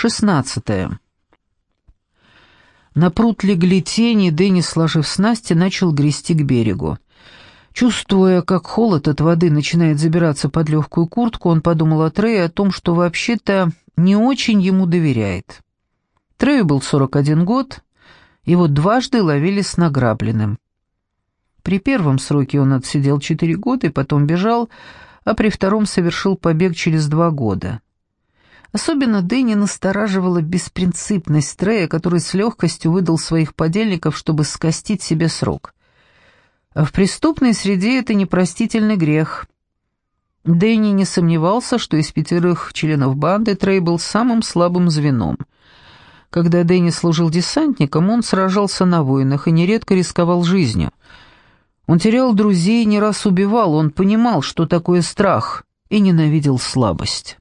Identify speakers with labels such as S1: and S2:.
S1: Шестнадцатое. На пруд легли тени, Дэнни, сложив снасти, начал грести к берегу. Чувствуя, как холод от воды начинает забираться под легкую куртку, он подумал о Трее о том, что вообще-то не очень ему доверяет. Трею был 41 год, его дважды ловили с награбленным. При первом сроке он отсидел 4 года и потом бежал, а при втором совершил побег через два года. Особенно Дэнни настораживала беспринципность Трея, который с легкостью выдал своих подельников, чтобы скостить себе срок. В преступной среде это непростительный грех. Дэнни не сомневался, что из пятерых членов банды Трей был самым слабым звеном. Когда Дэнни служил десантником, он сражался на войнах и нередко рисковал жизнью. Он терял друзей и не раз убивал, он понимал, что такое страх, и ненавидел слабость.